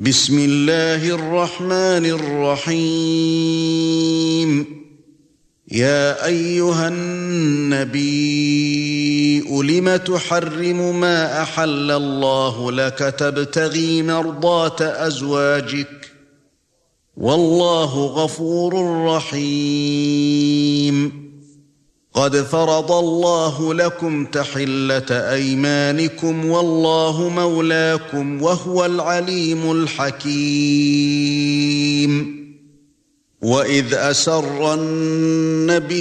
بسم الله الرحمن الرحيم. يا أيها النبي لم تحرم ما أحل الله لك تبتغي مرضات أزواجك؟ والله غفور رحيم. قد فرض الله لكم تحلة أيمانكم والله مولاكم وهو العليم الحكيم. وإذ أسر النبي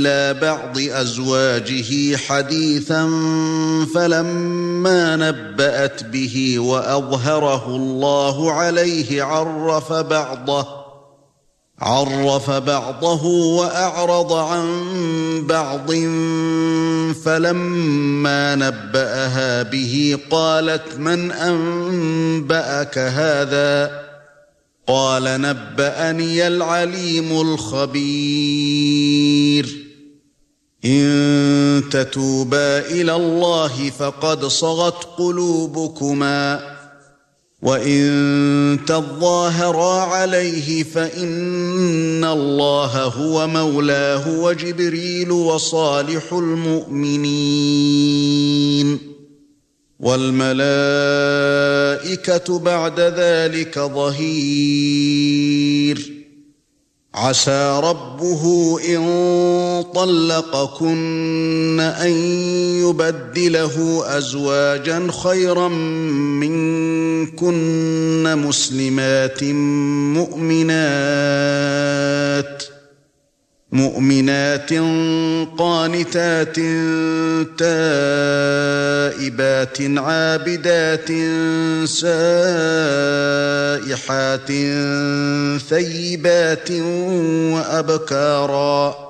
إلى بعض أزواجه حديثا فلما نبأت به وأظهره الله عليه عرف بعضه عرف بعضه وأعرض عن بعض فلما نبأها به قالت من أنبأك هذا؟ قال نبأني العليم الخبير. إن تتوبا إلى الله فقد صغت قلوبكما. وَإِن تَظَاهَرَا عَلَيْهِ فَإِنَّ اللَّهَ هُوَ مَوْلَاهُ وَجِبْرِيلُ وَصَالِحُ الْمُؤْمِنِينَ وَالْمَلَائِكَةُ بَعْدَ ذَلِكَ ظَهِيرٌ عسى ربه ان طلقكن ان يبدله ازواجا خيرا منكن مسلمات مؤمنات مؤمنات قانتات تائبات عابدات سائحات ثيبات وابكارا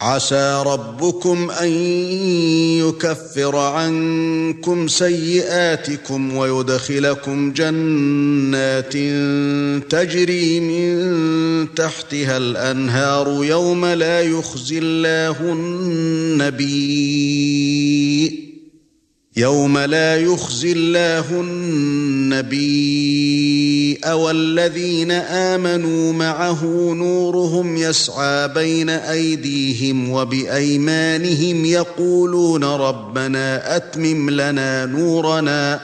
عسى ربكم أن يكفر عنكم سيئاتكم ويدخلكم جنات تجري من تحتها الأنهار يوم لا يخزي الله النبي يَوْمَ لَا يُخْزِي اللَّهُ النَّبِيَّ وَالَّذِينَ آمَنُوا مَعَهُ نُورُهُمْ يَسْعَى بَيْنَ أَيْدِيهِمْ وَبِأَيْمَانِهِمْ يَقُولُونَ رَبَّنَا أَتْمِمْ لَنَا نُورَنَا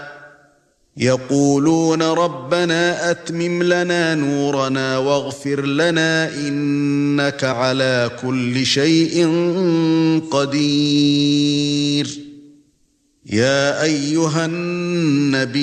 يَقُولُونَ رَبَّنَا أَتْمِمْ لَنَا نُورَنَا وَاغْفِرْ لَنَا إِنَّكَ عَلَى كُلِّ شَيْءٍ قَدِيرٌ يا ايها النبي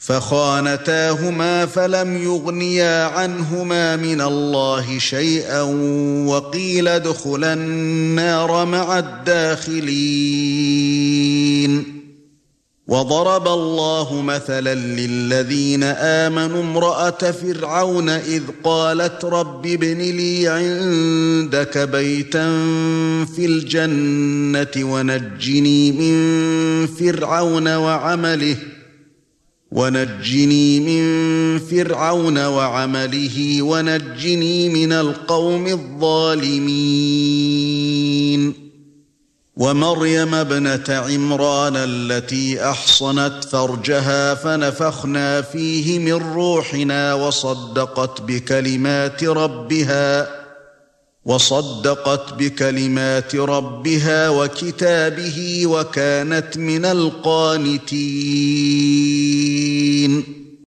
فخانتاهما فلم يغنيا عنهما من الله شيئا وقيل ادخلا النار مع الداخلين. وضرب الله مثلا للذين آمنوا امرأة فرعون إذ قالت رب ابن لي عندك بيتا في الجنة ونجني من فرعون وعمله. ونجني من فرعون وعمله ونجني من القوم الظالمين. ومريم ابنة عمران التي أحصنت فرجها فنفخنا فيه من روحنا وصدقت بكلمات ربها وصدقت بكلمات ربها وكتابه وكانت من القانتين.